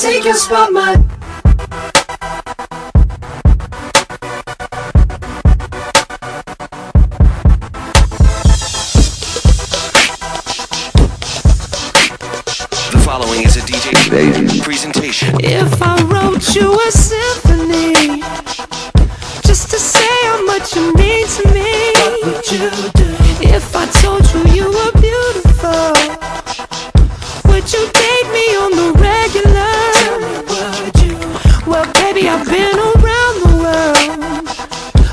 can take your spot, my. The following is a DJ presentation. If I wrote you a symphony, just to say how much you mean been around the world,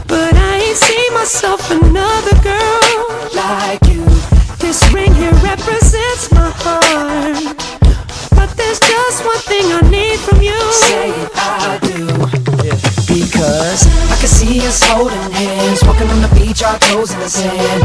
but I ain't seen myself another girl like you. This ring here represents my heart. But there's just one thing I need from you. Say I do. Because I can see us holding hands, walking on the beach, our toes in the sand.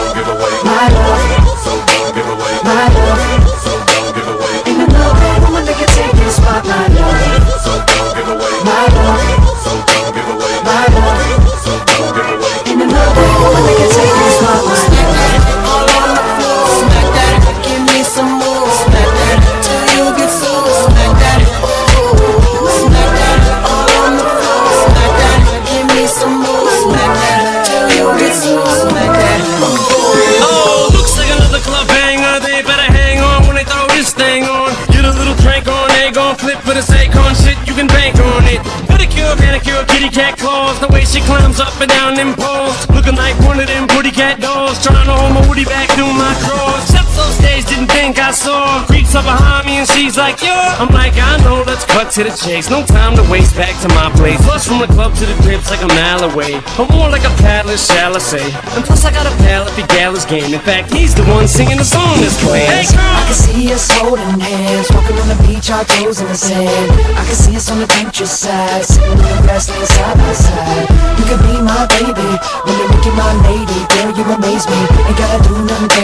Oh, looks like another club banger. They better hang on when they throw this thing on. Get a little drink on, they gon' flip for the Akon shit. You can bank on it. Pedicure, manicure, kitty cat claws. The way she climbs up and down them poles, looking like one of them pretty cat dolls. Trying to hold my woody back through my drawers. On stage, didn't think I saw. her. Creeps up behind me and she's like, yeah. I'm like, I know, let's cut to the chase. No time to waste. Back to my place. Plus from the club to the crib's like a mile away. But more like a paddler, shall I say? And plus I got a pal at the Gallus game. In fact, he's the one singing the song that's playing. Hey, I can see us holding hands, walking on the beach, our toes in the sand. I can see us on the countryside, sitting on the grassland side by side. You could be my baby, when they make you my lady. Girl, you amaze me, ain't gotta do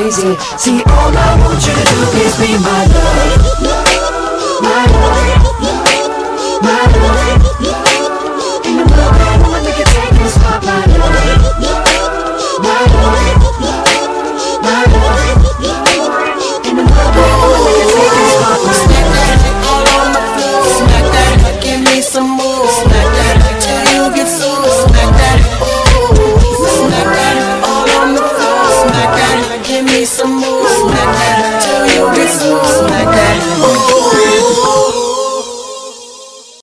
See, all I want you to do is be my love.